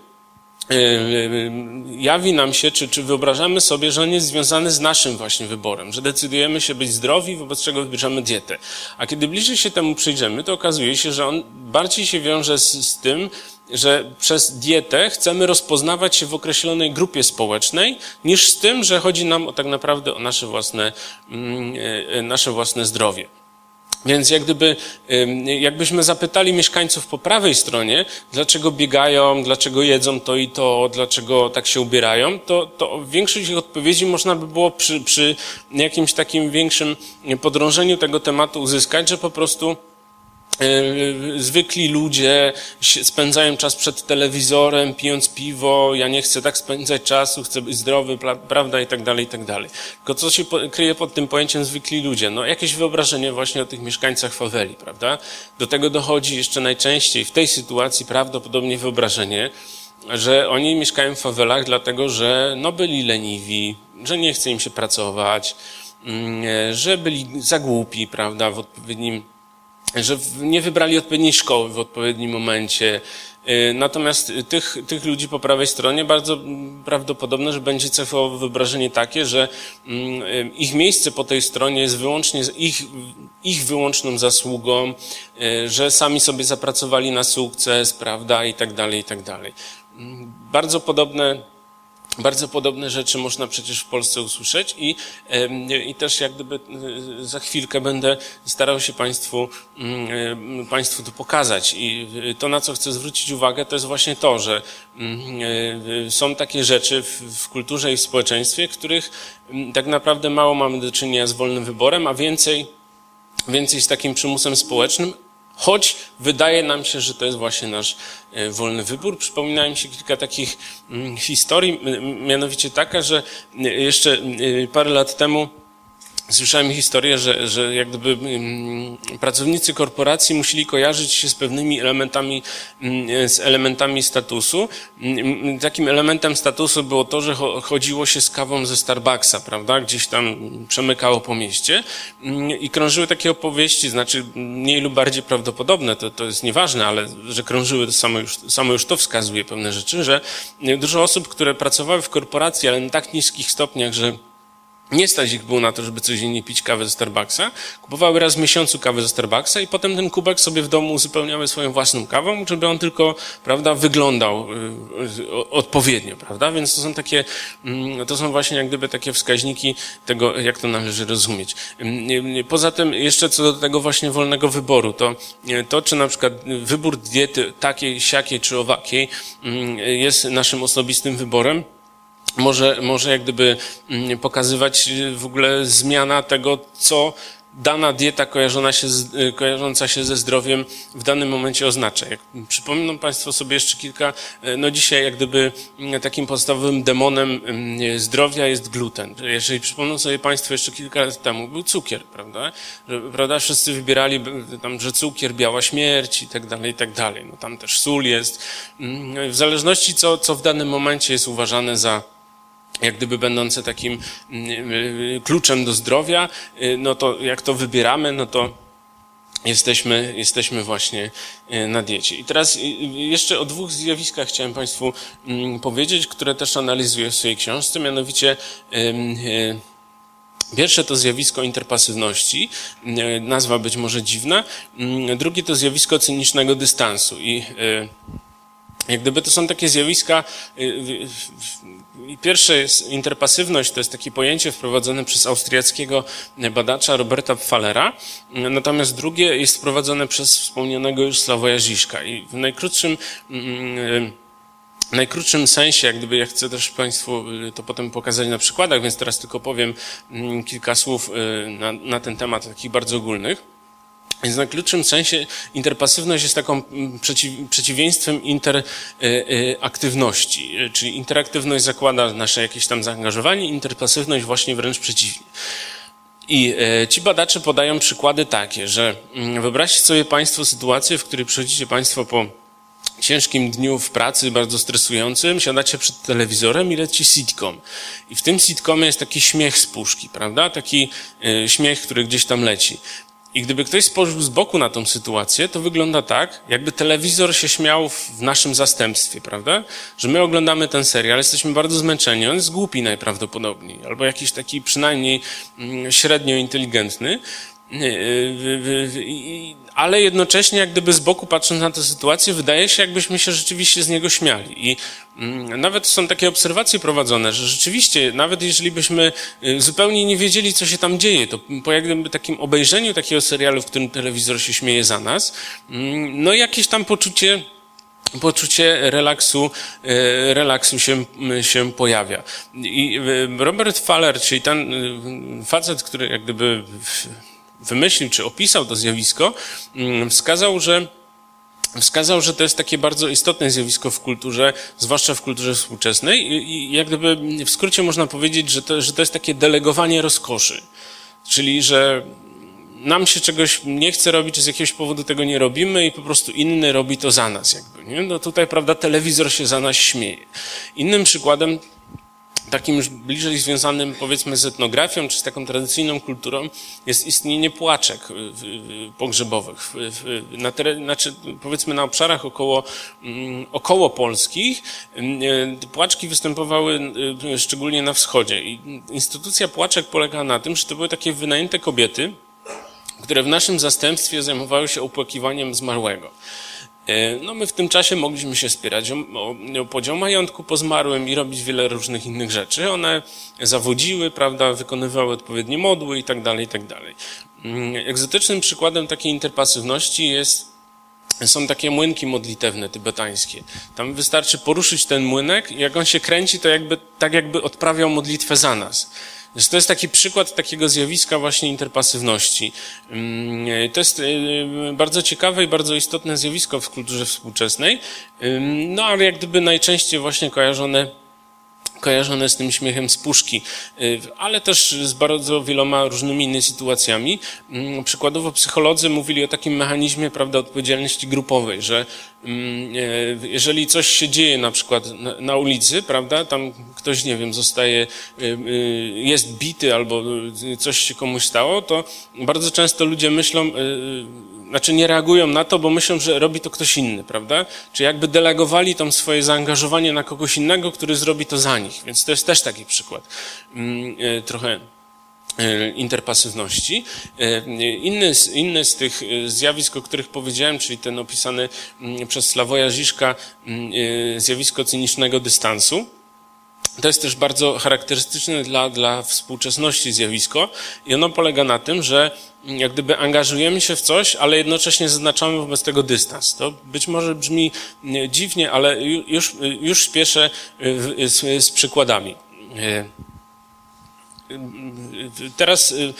jawi nam się, czy, czy wyobrażamy sobie, że on jest związany z naszym właśnie wyborem, że decydujemy się być zdrowi, wobec czego wybierzemy dietę. A kiedy bliżej się temu przyjrzymy, to okazuje się, że on bardziej się wiąże z, z tym, że przez dietę chcemy rozpoznawać się w określonej grupie społecznej, niż z tym, że chodzi nam o, tak naprawdę o nasze własne, mm, e, nasze własne zdrowie. Więc jak gdyby, jakbyśmy zapytali mieszkańców po prawej stronie, dlaczego biegają, dlaczego jedzą to i to, dlaczego tak się ubierają, to, to większość ich odpowiedzi można by było przy, przy jakimś takim większym podrążeniu tego tematu uzyskać, że po prostu zwykli ludzie spędzają czas przed telewizorem, pijąc piwo, ja nie chcę tak spędzać czasu, chcę być zdrowy, prawda, i tak dalej, i tak dalej. Tylko co się kryje pod tym pojęciem zwykli ludzie? No jakieś wyobrażenie właśnie o tych mieszkańcach faweli, prawda? Do tego dochodzi jeszcze najczęściej w tej sytuacji prawdopodobnie wyobrażenie, że oni mieszkają w fawelach dlatego, że no byli leniwi, że nie chce im się pracować, mm, e, że byli za głupi, prawda, w odpowiednim że nie wybrali odpowiedniej szkoły w odpowiednim momencie. Y, natomiast tych, tych ludzi po prawej stronie bardzo prawdopodobne, że będzie cechowo wyobrażenie takie, że mm, ich miejsce po tej stronie jest wyłącznie ich, ich wyłączną zasługą, y, że sami sobie zapracowali na sukces, prawda, i tak dalej, i tak dalej. Mm, bardzo podobne bardzo podobne rzeczy można przecież w Polsce usłyszeć i, i też jak gdyby e, za chwilkę będę starał się Państwu, mm, Państwu to pokazać. I to, na co chcę zwrócić uwagę, to jest właśnie to, że mm, e, są takie rzeczy w, w kulturze i w społeczeństwie, których mm, tak naprawdę mało mamy do czynienia z wolnym wyborem, a więcej, więcej z takim przymusem społecznym, Choć wydaje nam się, że to jest właśnie nasz e, wolny wybór. Przypomina mi się kilka takich mm, historii, mianowicie taka, że e, jeszcze e, parę lat temu Słyszałem historię, że, że jak gdyby mm, pracownicy korporacji musieli kojarzyć się z pewnymi elementami, mm, z elementami statusu. Mm, takim elementem statusu było to, że chodziło się z kawą ze Starbucksa, prawda? Gdzieś tam przemykało po mieście i krążyły takie opowieści, znaczy mniej lub bardziej prawdopodobne, to, to jest nieważne, ale że krążyły, to samo już, samo już to wskazuje pewne rzeczy, że dużo osób, które pracowały w korporacji, ale na tak niskich stopniach, że nie stać ich było na to, żeby codziennie pić kawę ze Starbucksa. Kupowały raz w miesiącu kawę ze Starbucksa i potem ten kubek sobie w domu uzupełniały swoją własną kawą, żeby on tylko, prawda, wyglądał y, odpowiednio, prawda? Więc to są takie, mm, to są właśnie jak gdyby takie wskaźniki tego, jak to należy rozumieć. Mm, poza tym, jeszcze co do tego właśnie wolnego wyboru, to, to czy na przykład wybór diety takiej, siakiej czy owakiej mm, jest naszym osobistym wyborem, może, może jak gdyby mm, pokazywać y, w ogóle zmiana tego, co dana dieta kojarzona się z, y, kojarząca się ze zdrowiem w danym momencie oznacza. Jak przypominam Państwu sobie jeszcze kilka, y, no dzisiaj jak gdyby mm, takim podstawowym demonem mm, zdrowia jest gluten. Jeżeli przypomną sobie Państwo jeszcze kilka lat temu, był cukier, prawda? Że, prawda? Wszyscy wybierali tam, że cukier, biała śmierć i tak dalej, i tak dalej. No tam też sól jest. W zależności co, co w danym momencie jest uważane za jak gdyby będące takim mm, y, kluczem do zdrowia, y, no to jak to wybieramy, no to jesteśmy, jesteśmy właśnie y, na diecie. I teraz jeszcze o dwóch zjawiskach chciałem Państwu mm, powiedzieć, które też analizuję w swojej książce, mianowicie Pierwsze to zjawisko interpasywności, nazwa być może dziwna. Mm, drugie to zjawisko cynicznego dystansu. I jak gdyby to są takie zjawiska, pierwsze jest interpasywność, to jest takie pojęcie wprowadzone przez austriackiego badacza Roberta Pfallera, natomiast drugie jest wprowadzone przez wspomnianego już Sławoja Ziszka i w najkrótszym mm, y, najkrótszym sensie, jak gdyby ja chcę też Państwu to potem pokazać na przykładach, więc teraz tylko powiem mm, kilka słów na, na ten temat, takich bardzo ogólnych. Więc na krótszym sensie interpasywność jest taką mm, przeciw, przeciwieństwem interaktywności, e, czyli interaktywność zakłada nasze jakieś tam zaangażowanie, interpasywność właśnie wręcz przeciwnie. I e, ci badacze podają przykłady takie, że mm, wyobraźcie sobie Państwo sytuację, w której przychodzicie Państwo po ciężkim dniu w pracy, bardzo stresującym, siadacie przed telewizorem i leci sitcom. I w tym sitcomie jest taki śmiech z puszki, prawda? Taki śmiech, który gdzieś tam leci. I gdyby ktoś spojrzał z boku na tą sytuację, to wygląda tak, jakby telewizor się śmiał w naszym zastępstwie, prawda? Że my oglądamy ten serial, jesteśmy bardzo zmęczeni, on jest głupi najprawdopodobniej, albo jakiś taki przynajmniej mm, średnio inteligentny, ale jednocześnie jak gdyby z boku patrząc na tę sytuację, wydaje się, jakbyśmy się rzeczywiście z niego śmiali. I mm, nawet są takie obserwacje prowadzone, że rzeczywiście, nawet jeżeli byśmy y, zupełnie nie wiedzieli, co się tam dzieje, to po jak gdyby takim obejrzeniu takiego serialu, w którym telewizor się śmieje za nas, mm, no jakieś tam poczucie poczucie relaksu, y, relaksu się, się pojawia. I y, Robert Faller, czyli ten facet, który jak gdyby wymyślił czy opisał to zjawisko, mm, wskazał, że wskazał, że to jest takie bardzo istotne zjawisko w kulturze, zwłaszcza w kulturze współczesnej i jak gdyby w skrócie można powiedzieć, że to, że to jest takie delegowanie rozkoszy. Czyli, że nam się czegoś nie chce robić, czy z jakiegoś powodu tego nie robimy i po prostu inny robi to za nas jakby, nie? No tutaj, prawda, telewizor się za nas śmieje. Innym przykładem takim już bliżej związanym powiedzmy z etnografią czy z taką tradycyjną kulturą jest istnienie płaczek pogrzebowych. Na teren, znaczy, powiedzmy na obszarach około, mm, około polskich mm, e, płaczki występowały e, szczególnie na wschodzie i instytucja płaczek polega na tym, że to były takie wynajęte kobiety, które w naszym zastępstwie zajmowały się opłakiwaniem zmarłego. E, no my w tym czasie mogliśmy się spierać o, podział majątku po zmarłym i robić wiele różnych innych rzeczy. One zawodziły, prawda, wykonywały odpowiednie modły i tak dalej, i tak dalej. Mm, egzotycznym przykładem takiej interpasywności jest są takie młynki modlitewne tybetańskie. Tam wystarczy poruszyć ten młynek i jak on się kręci, to jakby, tak jakby odprawiał modlitwę za nas. Więc to jest taki przykład takiego zjawiska właśnie interpasywności. Mm, to jest y, bardzo ciekawe i bardzo istotne zjawisko w kulturze współczesnej, no ale jak gdyby najczęściej właśnie kojarzone kojarzone z tym śmiechem z puszki, y, ale też z bardzo wieloma różnymi innymi sytuacjami. Mm, przykładowo psycholodzy mówili o takim mechanizmie prawda, odpowiedzialności grupowej, że mm, e, jeżeli coś się dzieje na przykład na, ulicy, prawda, tam ktoś, nie wiem, zostaje, y, y, jest bity albo coś się komuś stało, to bardzo często ludzie myślą, znaczy nie reagują na to, bo myślą, że robi to ktoś inny, prawda? Czy jakby delegowali tam swoje zaangażowanie na kogoś innego, który zrobi to za nich. Więc to jest też taki przykład. Mm, e, trochę interpasywności. Inny z, inny z tych zjawisk, o których powiedziałem, czyli ten opisany mm, przez Slawoja Ziszka mm, zjawisko cynicznego dystansu, to jest też bardzo charakterystyczne dla, dla współczesności zjawisko i ono polega na tym, że jak gdyby angażujemy się w coś, ale jednocześnie zaznaczamy wobec tego dystans. To być może brzmi dziwnie, ale już, już śpieszę z, z przykładami. Teraz y,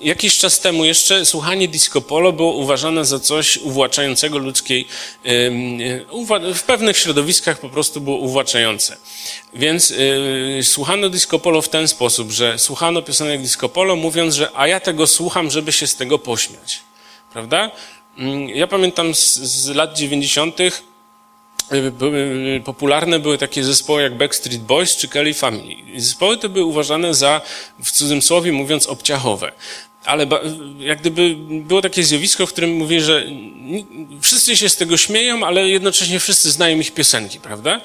jakiś czas temu jeszcze słuchanie disco polo było uważane za coś uwłaczającego ludzkiej, y, w pewnych środowiskach po prostu było uwłaczające. Więc y, słuchano disco polo w ten sposób, że słuchano piosenek disco polo mówiąc, że a ja tego słucham, żeby się z tego pośmiać. Prawda? Mm, ja pamiętam z, z lat dziewięćdziesiątych popularne były takie zespoły jak Backstreet Boys czy Kelly Family. Zespoły te były uważane za, w cudzysłowie mówiąc, obciachowe. Ale jak gdyby było takie zjawisko, w którym mówi, że wszyscy się z tego śmieją, ale jednocześnie wszyscy znają ich piosenki, prawda?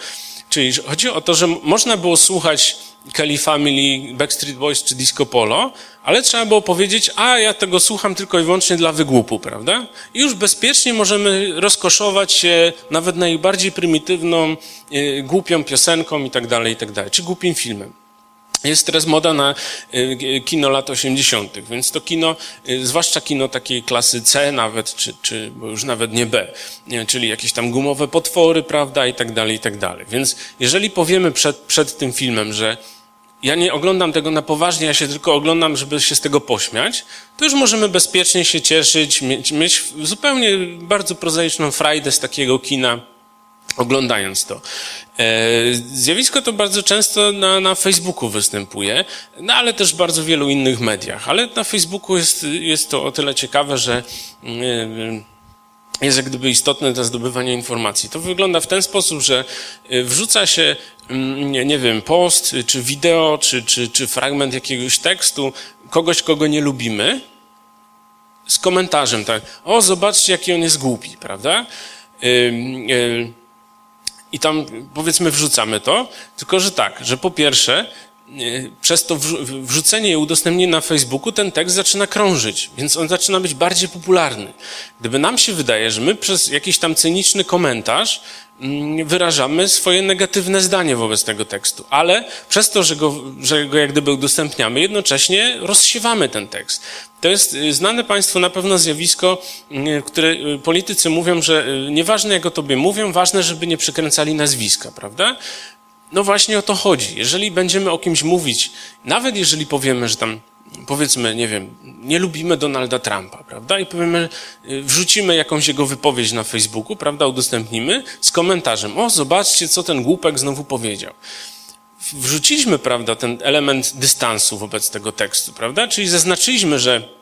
Czyli chodzi o to, że można było słuchać Kelly Family, Backstreet Boys czy Disco Polo, ale trzeba było powiedzieć, a ja tego słucham tylko i wyłącznie dla wygłupu, prawda? I już bezpiecznie możemy rozkoszować się nawet najbardziej prymitywną, y, głupią piosenką i tak dalej, i tak dalej, czy głupim filmem. Jest teraz moda na y, kino lat 80., więc to kino, y, zwłaszcza kino takiej klasy C nawet, czy, czy bo już nawet nie B, czyli jakieś tam gumowe potwory, prawda, i tak dalej, i tak dalej. Więc jeżeli powiemy przed, przed tym filmem, że ja nie oglądam tego na poważnie, ja się tylko oglądam, żeby się z tego pośmiać, to już możemy bezpiecznie się cieszyć, mieć, mieć zupełnie bardzo prozaiczną frajdę z takiego kina, oglądając to. E, zjawisko to bardzo często na, na Facebooku występuje, no ale też w bardzo wielu innych mediach. Ale na Facebooku jest, jest to o tyle ciekawe, że jest jak gdyby istotne dla zdobywania informacji. To wygląda w ten sposób, że e, wrzuca się, nie, nie wiem, post, czy wideo, czy, czy, czy fragment jakiegoś tekstu kogoś, kogo nie lubimy, z komentarzem, tak, o, zobaczcie, jaki on jest głupi, prawda? I tam powiedzmy wrzucamy to, tylko że tak, że po pierwsze, przez to wrzucenie i udostępnienie na Facebooku ten tekst zaczyna krążyć, więc on zaczyna być bardziej popularny. Gdyby nam się wydaje, że my przez jakiś tam cyniczny komentarz Mm, wyrażamy swoje negatywne zdanie wobec tego tekstu, ale przez to, że go, że go jak gdyby udostępniamy, jednocześnie rozsiewamy ten tekst. To jest y, znane Państwu na pewno zjawisko, y, które y, politycy mówią, że nieważne jak o tobie mówią, ważne, żeby nie przykręcali nazwiska, prawda? No właśnie o to chodzi. Jeżeli będziemy o kimś mówić, nawet jeżeli powiemy, że tam powiedzmy, nie wiem, nie lubimy Donalda Trumpa, prawda? I powiemy, y, wrzucimy jakąś jego wypowiedź na Facebooku, prawda? Udostępnimy z komentarzem. O, zobaczcie, co ten głupek znowu powiedział. Wrzuciliśmy, prawda, ten element dystansu wobec tego tekstu, prawda? Czyli zaznaczyliśmy, że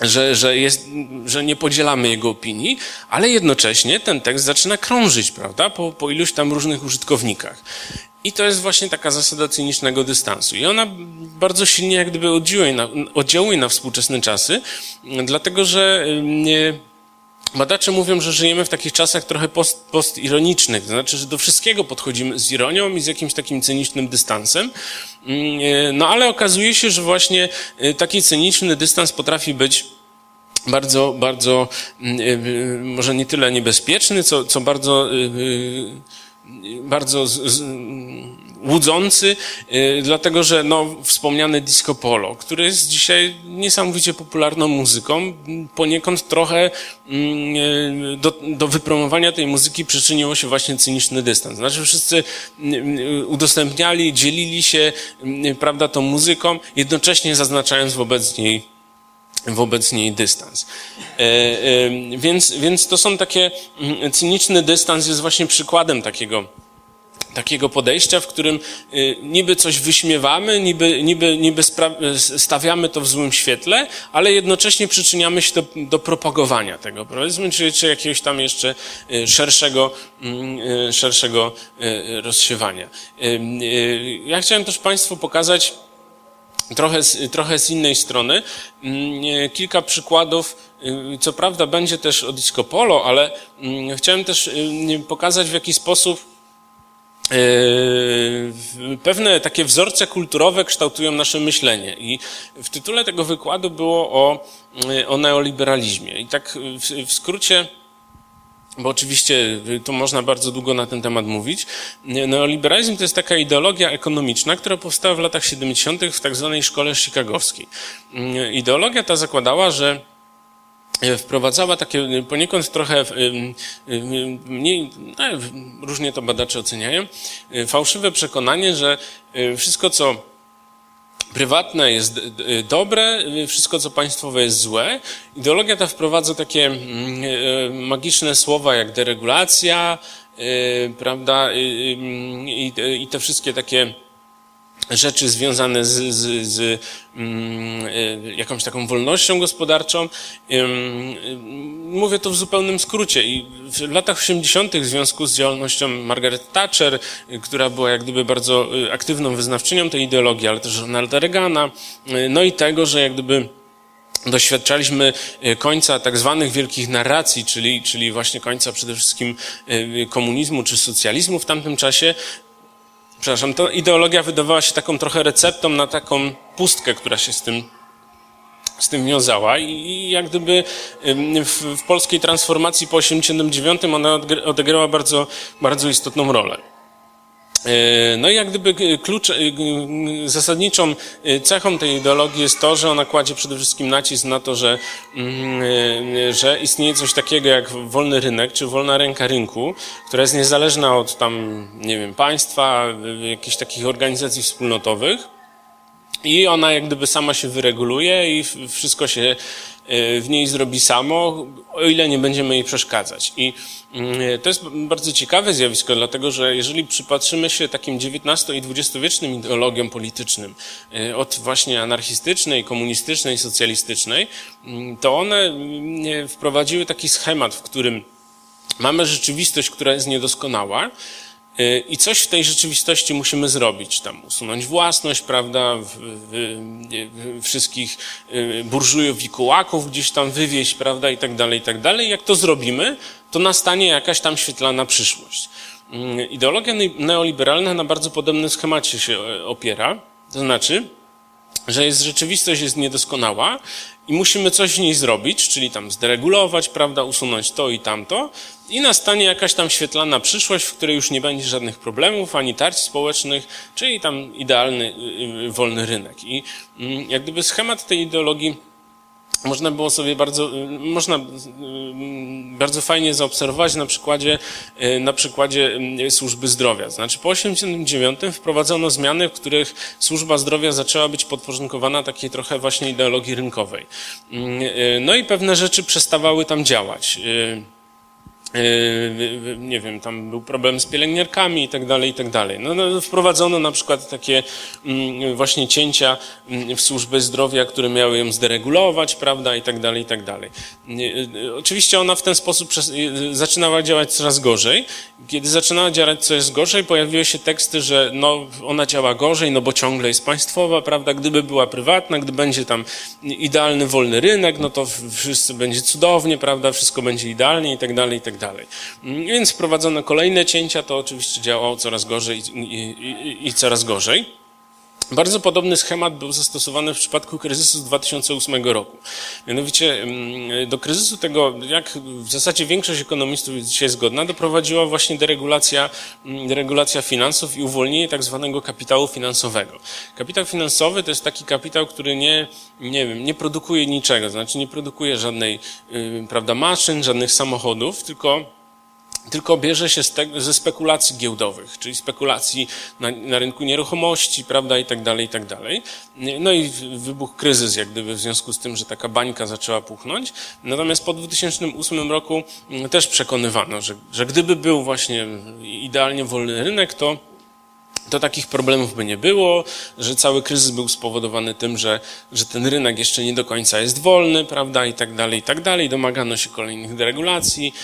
że, że, jest, że nie podzielamy jego opinii, ale jednocześnie ten tekst zaczyna krążyć, prawda, po, po iluś tam różnych użytkownikach. I to jest właśnie taka zasada cynicznego dystansu. I ona bardzo silnie jak gdyby oddziałuje na, oddziałuje na współczesne czasy, dlatego że badacze mówią, że żyjemy w takich czasach trochę post, postironicznych, to znaczy, że do wszystkiego podchodzimy z ironią i z jakimś takim cynicznym dystansem. No ale okazuje się, że właśnie y, taki cyniczny dystans potrafi być bardzo, bardzo, y, może nie tyle niebezpieczny, co, co bardzo bardzo z, z, łudzący, yy, dlatego że no, wspomniane disco polo, które jest dzisiaj niesamowicie popularną muzyką, poniekąd trochę yy, do, do wypromowania tej muzyki przyczyniło się właśnie cyniczny dystans. Znaczy wszyscy yy, udostępniali, dzielili się, y, prawda, tą muzyką, jednocześnie zaznaczając wobec niej wobec niej dystans. E, e, więc, więc to są takie, mm, cyniczny dystans jest właśnie przykładem takiego, takiego podejścia, w którym y, niby coś wyśmiewamy, niby, niby, niby stawiamy to w złym świetle, ale jednocześnie przyczyniamy się do, do propagowania tego, powiedzmy, czy, czy jakiegoś tam jeszcze y, szerszego, mm, y, szerszego rozsiewania. Ja chciałem też Państwu pokazać, trochę z, trochę z innej strony. Mm, kilka przykładów, y, co prawda będzie też o disco polo, ale mm, chciałem też y, pokazać w jaki sposób pewne takie wzorce kulturowe kształtują nasze myślenie. I w tytule tego wykładu było o, o neoliberalizmie. I tak w, w skrócie bo oczywiście tu można bardzo długo na ten temat mówić. Neoliberalizm to jest taka ideologia ekonomiczna, która powstała w latach 70. w tak zwanej szkole chicagowskiej. Ideologia ta zakładała, że wprowadzała takie poniekąd trochę mniej, no, różnie to badacze oceniają, fałszywe przekonanie, że wszystko, co prywatne jest dobre, wszystko co państwowe jest złe. Ideologia ta wprowadza takie e, magiczne słowa jak deregulacja, e, prawda, i te wszystkie takie rzeczy związane z, z, z mm, e, jakąś taką wolnością gospodarczą. Mówię to w zupełnym skrócie. I w latach 80. w związku z działalnością Margaret Thatcher, która była jak gdyby bardzo e, aktywną wyznawczynią tej ideologii, ale też Ronalda Reagana, e, no i tego, że jak gdyby doświadczaliśmy końca tak zwanych wielkich narracji, czyli, czyli właśnie końca przede wszystkim komunizmu czy socjalizmu w tamtym czasie, przepraszam, to ideologia wydawała się taką trochę receptą na taką pustkę, która się z tym, z tym wiązała i jak gdyby w, w polskiej transformacji po 89 ona odegrała bardzo, bardzo istotną rolę. E, no i jak gdyby klucz, e, zasadniczą e, cechą tej ideologii jest to, że ona kładzie przede wszystkim nacisk na to, że, mm, że istnieje coś takiego jak wolny rynek, czy wolna ręka rynku, która jest niezależna od tam, nie wiem, państwa, jakichś takich organizacji wspólnotowych. I ona jak gdyby sama się wyreguluje i wszystko się w niej zrobi samo, o ile nie będziemy jej przeszkadzać. I mm, to jest bardzo ciekawe zjawisko, dlatego że jeżeli przypatrzymy się takim XIX i XX-wiecznym ideologiom politycznym, e, od właśnie anarchistycznej, komunistycznej, socjalistycznej, mm, to one mm, wprowadziły taki schemat, w którym mamy rzeczywistość, która jest niedoskonała, i coś w tej rzeczywistości musimy zrobić, tam usunąć własność, prawda, w, w, wszystkich y, burżujów i kułaków gdzieś tam wywieźć, prawda, i tak dalej, i tak dalej. Jak to zrobimy, to nastanie jakaś tam świetlana przyszłość. Mm, ideologia neoliberalna na bardzo podobnym schemacie się e, opiera, to znaczy, że jest, rzeczywistość jest niedoskonała i musimy coś w niej zrobić, czyli tam zderegulować, prawda, usunąć to i tamto i nastanie jakaś tam świetlana przyszłość, w której już nie będzie żadnych problemów, ani tarć społecznych, czyli tam idealny, y, y, wolny rynek. I mm, jak gdyby schemat tej ideologii można było sobie bardzo, y, można y, bardzo fajnie zaobserwować na przykładzie, y, na przykładzie służby zdrowia. Znaczy po 1989 wprowadzono zmiany, w których służba zdrowia zaczęła być podporządkowana takiej trochę właśnie ideologii rynkowej. No i pewne rzeczy przestawały tam działać. Yy, nie wiem, tam był problem z pielęgniarkami i tak dalej, i tak dalej. No, no, wprowadzono na przykład takie mm, właśnie cięcia mm, w służbę zdrowia, które miały ją zderegulować, prawda, i tak dalej, i tak dalej. Yy, oczywiście ona w ten sposób yy, zaczynała działać coraz gorzej. Kiedy zaczynała działać coraz gorzej, pojawiły się teksty, że no, ona działa gorzej, no bo ciągle jest państwowa, prawda, gdyby była prywatna, gdy będzie tam idealny wolny rynek, no to wszyscy będzie cudownie, prawda, wszystko będzie idealnie i tak dalej, i tak dalej. Więc wprowadzono kolejne cięcia, to oczywiście działało coraz gorzej i, i, i coraz gorzej. Bardzo podobny schemat był zastosowany w przypadku kryzysu z 2008 roku. Mianowicie mm, do kryzysu tego, jak w zasadzie większość ekonomistów jest dzisiaj zgodna, doprowadziła właśnie deregulacja, mm, deregulacja finansów i uwolnienie tak zwanego kapitału finansowego. Kapitał finansowy to jest taki kapitał, który nie, nie wiem, nie produkuje niczego, znaczy nie produkuje żadnej, yy, prawda, maszyn, żadnych samochodów, tylko tylko bierze się te, ze spekulacji giełdowych, czyli spekulacji na, na, rynku nieruchomości, prawda, i tak dalej, i tak dalej. No i wybuchł kryzys, jak gdyby w związku z tym, że taka bańka zaczęła puchnąć. Natomiast po 2008 roku też przekonywano, że, że gdyby był właśnie idealnie wolny rynek, to to takich problemów by nie było, że cały kryzys był spowodowany tym, że, że ten rynek jeszcze nie do końca jest wolny, prawda, i tak dalej, i tak dalej. Domagano się kolejnych deregulacji.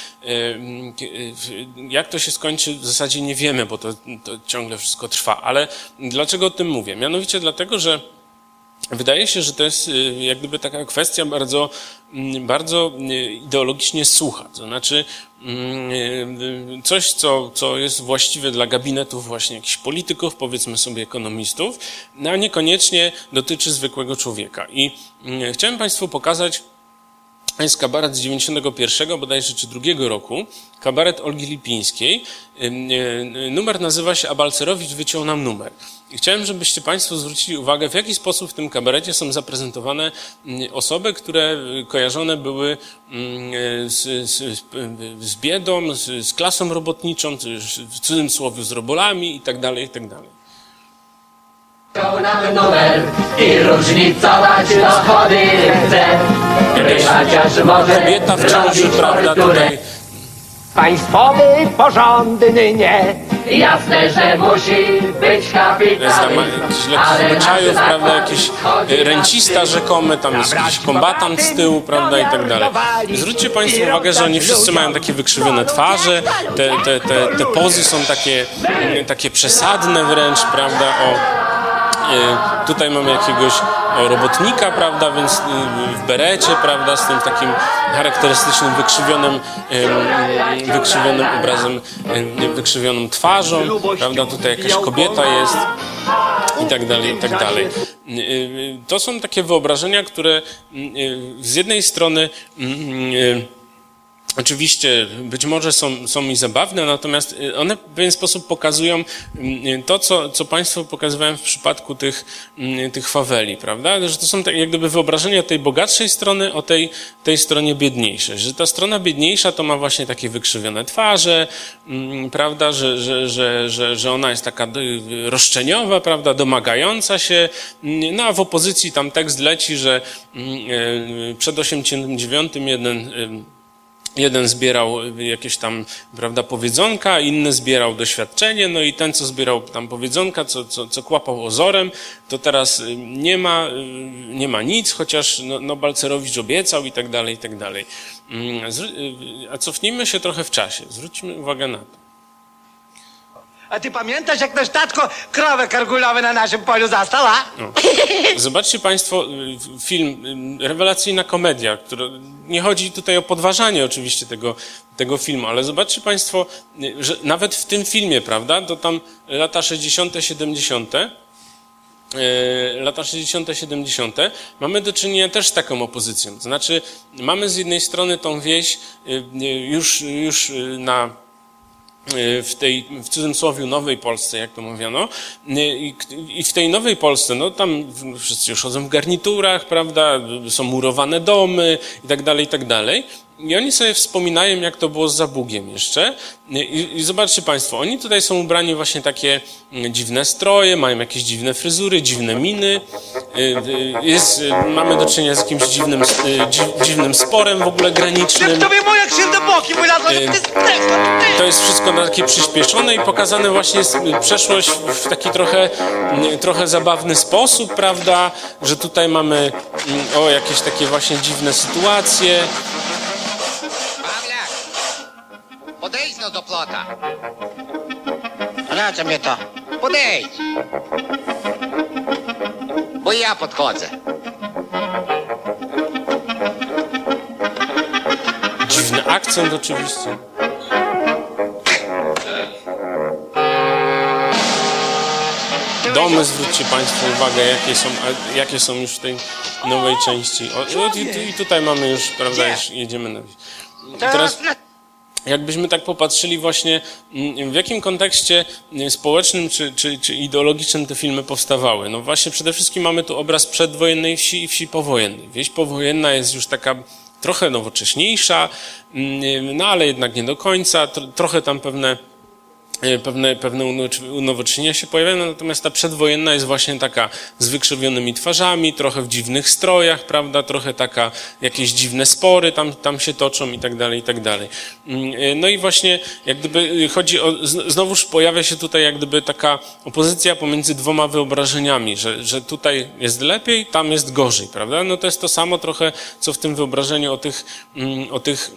Jak to się skończy, w zasadzie nie wiemy, bo to, to ciągle wszystko trwa. Ale dlaczego o tym mówię? Mianowicie dlatego, że Wydaje się, że to jest y, jak gdyby taka kwestia bardzo, mm, bardzo y, ideologicznie sucha. To znaczy mm, y, coś, co, co jest właściwe dla gabinetów właśnie jakichś polityków, powiedzmy sobie ekonomistów, no a niekoniecznie dotyczy zwykłego człowieka. I mm, chciałem Państwu pokazać jest kabaret z 91 bodajże czy drugiego roku, kabaret Olgi Lipińskiej. Numer nazywa się Abalcerowicz wyciął nam numer. I chciałem, żebyście Państwo zwrócili uwagę, w jaki sposób w tym kabarecie są zaprezentowane osoby, które kojarzone były z, z, z biedą, z, z klasą robotniczą, w cudzym słowie z robolami i tak nam numer i różnicować dochody chce. Chociaż może Kobieta w ciąży, robić prawda, tutaj Państwowy, porządny nie. Jasne, że musi być jakiś lekki zwyczajów, prawda, jakiś rencista rzekomy, tam jest jakiś kombatant z tyłu, prawda, i tak dalej. Zwróćcie Państwo uwagę, że oni wszyscy mają takie wykrzywione twarze, te, te, te, te pozy są takie, takie przesadne wręcz, prawda, o... e, Tutaj mamy jakiegoś o, robotnika, prawda, więc y, w berecie, prawda, z tym takim charakterystycznym wykrzywionym, wykrzywionym obrazem, em, wykrzywioną twarzą, prawda, tutaj jakaś kobieta jest i tak dalej, i tak dalej. Y, y, To są takie wyobrażenia, które y, z jednej strony y, Oczywiście być może są, są mi zabawne, natomiast y, one w pewien sposób pokazują mm, to, co, co Państwu pokazywałem w przypadku tych, mm, tych faweli, prawda? Że to są tak jak gdyby wyobrażenia tej bogatszej strony o tej, tej stronie biedniejszej. Że ta strona biedniejsza to ma właśnie takie wykrzywione twarze, mm, prawda? Że, że, że, że, że ona jest taka y, roszczeniowa, prawda? Domagająca się. No a w opozycji tam tekst leci, że y, przed 89 jeden y, Jeden zbierał jakieś tam, prawda, powiedzonka, inny zbierał doświadczenie, no i ten, co zbierał tam powiedzonka, co, co, co kłapał ozorem, to teraz y, nie ma, y, nie ma nic, chociaż no, no Balcerowicz obiecał i tak dalej, i tak dalej. Mm, y, A cofnijmy się trochę w czasie. Zwróćmy uwagę na to. A ty pamiętasz, jak nasz tatko krowę kargulowe na naszym polu zastał, a? Zobaczcie Państwo y, film, y, rewelacyjna komedia, która, nie chodzi tutaj o podważanie oczywiście tego, tego filmu, ale zobaczcie Państwo, y, że nawet w tym filmie, prawda, to tam lata 60., 70., y, lata 60., 70., mamy do czynienia też z taką opozycją. To znaczy, mamy z jednej strony tą wieś już, już na w tej, w cudzysłowie nowej Polsce, jak to mówiono, i, i w tej nowej Polsce, no tam wszyscy już chodzą w garniturach, prawda, są murowane domy i tak dalej, i tak dalej. I oni sobie wspominają, jak to było z Zabugiem jeszcze. I, I, zobaczcie Państwo, oni tutaj są ubrani właśnie takie mm, dziwne stroje, mają jakieś dziwne fryzury, dziwne miny. Y, y, jest, y, mamy do czynienia z jakimś dziwnym, dziwnym sporem w ogóle granicznym. To jest wszystko takie przyspieszone i pokazane właśnie przeszłość w taki trochę, mm, trochę zabawny sposób, prawda? Że tutaj mamy mm, o, jakieś takie właśnie dziwne sytuacje. Podejdź no do plota. A na co mnie to? Podejdź. Bo ja podchodzę. Dziwny akcent oczywiście. Domy, zwróćcie Państwo uwagę, jakie są, jakie są już w tej nowej części. O, i, i tutaj mamy już, prawda, już jedziemy na wieś. Teraz jakbyśmy tak popatrzyli właśnie, mm, w jakim kontekście mm, społecznym czy, czy, czy ideologicznym te filmy powstawały. No właśnie przede wszystkim mamy tu obraz przedwojennej wsi i wsi powojennej. Wieś powojenna jest już taka trochę nowocześniejsza, mm, no ale jednak nie do końca, tro, trochę tam pewne pewne, pewne unoc- unowocześnienia się pojawiają, natomiast ta przedwojenna jest właśnie taka z wykrzywionymi twarzami, trochę w dziwnych strojach, prawda, trochę taka, jakieś dziwne spory tam, tam się toczą i tak dalej, i tak dalej. Mm, e, No i właśnie, jak gdyby chodzi o, znowuż pojawia się tutaj jak gdyby taka opozycja pomiędzy dwoma wyobrażeniami, że, że tutaj jest lepiej, tam jest gorzej, prawda? No to jest to samo trochę, co w tym wyobrażeniu o tych, mm, o tych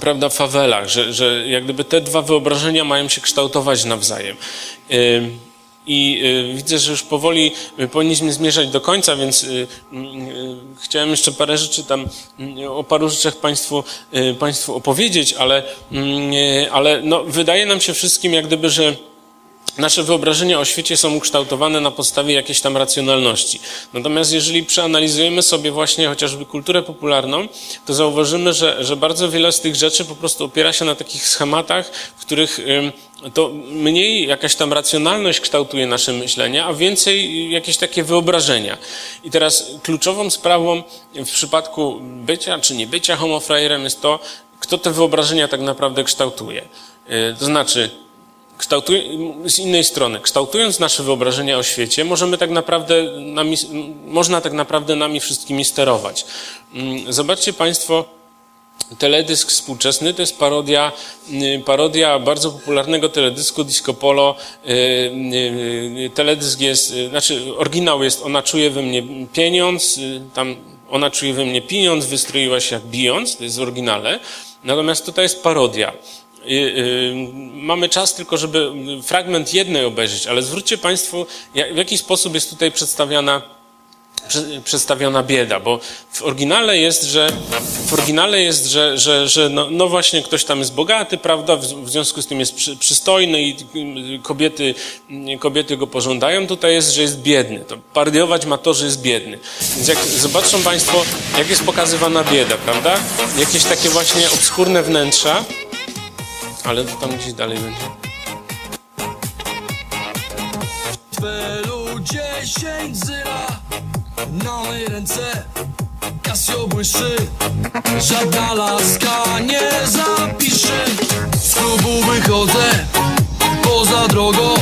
prawda, fawelach, że, że jak gdyby te dwa wyobrażenia mają się kształtować nawzajem. I y, widzę, że już powoli y, powinniśmy zmierzać do końca, więc y, y, chciałem jeszcze parę rzeczy tam, y, o paru rzeczach Państwu, państwu opowiedzieć, ale, y, ale no, wydaje nam się wszystkim jak gdyby, że nasze wyobrażenia o świecie są ukształtowane na podstawie jakiejś tam racjonalności. Natomiast jeżeli przeanalizujemy sobie właśnie chociażby kulturę popularną, to zauważymy, że, że bardzo wiele z tych rzeczy po prostu opiera się na takich schematach, w których to mniej jakaś tam racjonalność kształtuje nasze myślenie, a więcej jakieś takie wyobrażenia. I teraz kluczową sprawą w przypadku bycia czy nie bycia homofrajerem jest to, kto te wyobrażenia tak naprawdę kształtuje. Yy, To znaczy, kształtuj, z innej strony, kształtując nasze wyobrażenia o świecie, możemy tak naprawdę nami, można tak naprawdę nami wszystkimi sterować. Mm, Zobaczcie Państwo, teledysk współczesny to jest parodia, y, parodia bardzo popularnego teledysku Disco Polo. Y, y, Teledysk jest, znaczy oryginał jest Ona czuje we mnie pieniądz, tam Ona czuje we mnie pieniądz, wystroiła się jak bijąc, to jest w oryginale. Natomiast tutaj jest parodia. Y, Mamy czas tylko, żeby fragment jednej obejrzeć, ale zwróćcie Państwo, w jaki sposób jest tutaj przedstawiana prze- przedstawiona bieda, bo w oryginale jest, że w oryginale jest, że, że, że no, no właśnie ktoś tam jest bogaty, prawda, w, w związku z tym jest przy, przystojny i y, kobiety, y, kobiety go pożądają. Tutaj jest, że jest biedny. To parodiować ma to, że jest biedny. Więc jak zobaczą Państwo, jak jest pokazywana bieda, prawda? Jakieś takie właśnie obskurne wnętrza, ale to tam gdzieś dalej będzie. Twelu dziesięć zyra na mojej ręce Casio błyszczy Żadna laska nie zapisze Z klubu wychodzę Poza drogą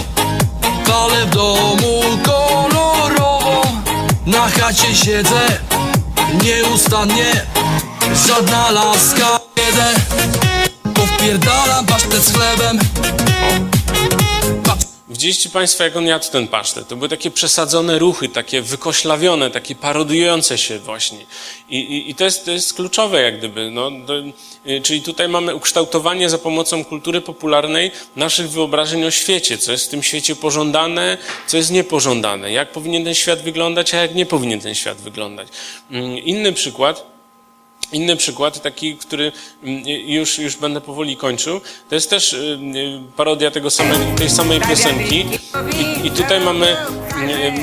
Palę w domu kolorowo. Na chacie siedzę Nieustannie Żadna laska jedę Powpierdalam pasztet z chlebem Widzieliście Państwo, jak on jadł ten pasztet? To były takie przesadzone ruchy, takie wykoślawione, takie parodujące się właśnie. I, i, i to, jest, to jest kluczowe, jak gdyby. No, y, czyli tutaj mamy ukształtowanie za pomocą kultury popularnej naszych wyobrażeń o świecie, co jest w tym świecie pożądane, co jest niepożądane, jak powinien ten świat wyglądać, a jak nie powinien ten świat wyglądać. Mm, Inny przykład, Inny przykład, taki, który mm, już, już będę powoli kończył, to jest też y, y, parodia tego samej, tej samej piosenki. I, I tutaj mamy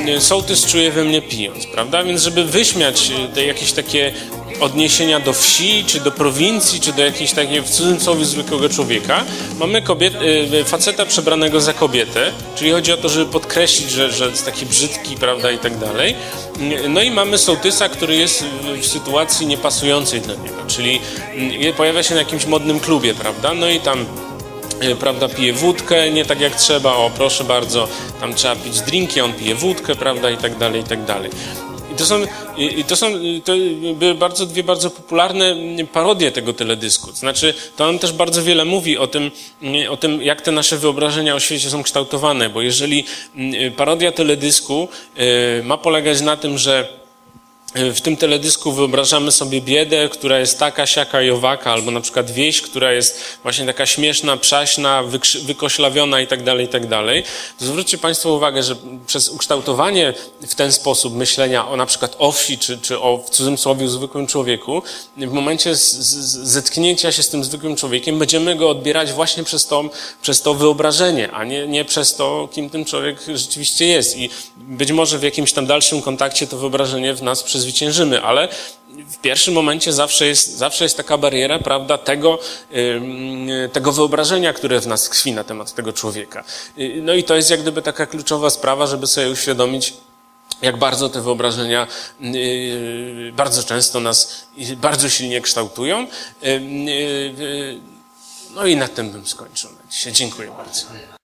y, y, Sołtys czuje we mnie pijąc, prawda? Więc żeby wyśmiać y, te jakieś takie odniesienia do wsi, czy do prowincji, czy do jakiejś takiej w cudzysłowie zwykłego człowieka, mamy kobiet, y, faceta przebranego za kobietę, czyli chodzi o to, żeby podkreślić, że, że jest taki brzydki, prawda, i tak dalej. No i mamy sołtysa, który jest w- sytuacji niepasującej dla niego, czyli mm, pojawia się na jakimś modnym klubie, prawda, no i tam y, prawda, pije wódkę, nie tak jak trzeba, o proszę bardzo, tam trzeba pić drinki, on pije wódkę, prawda, i tak dalej, i tak dalej. To są, i to są to były bardzo, dwie bardzo popularne mm, parodie tego teledysku. Znaczy, to on też bardzo wiele mówi o tym, mm, o tym, jak te nasze wyobrażenia o świecie są kształtowane, bo jeżeli mm, parodia teledysku y, ma polegać na tym, że w tym teledysku wyobrażamy sobie biedę, która jest taka, siaka i owaka, albo na przykład wieś, która jest właśnie taka śmieszna, przaśna, wykoślawiona i tak dalej, i tak dalej. Zwróćcie Państwo uwagę, że przez ukształtowanie w ten sposób myślenia o na przykład o wsi, czy, czy o w cudzysłowie zwykłym człowieku, w momencie z, z, zetknięcia się z tym zwykłym człowiekiem będziemy go odbierać właśnie przez to, przez to wyobrażenie, a nie, nie przez to, kim ten człowiek rzeczywiście jest. I być może w jakimś tam dalszym kontakcie to wyobrażenie w nas przezwyciężymy, ale w pierwszym momencie zawsze jest, zawsze jest taka bariera, prawda, tego, tego wyobrażenia, które w nas tkwi na temat tego człowieka. Y, No i to jest jak gdyby taka kluczowa sprawa, żeby sobie uświadomić, jak bardzo te wyobrażenia yy, bardzo często nas bardzo silnie kształtują. Yy, No i na tym bym skończył dzisiaj. Dziękuję bardzo.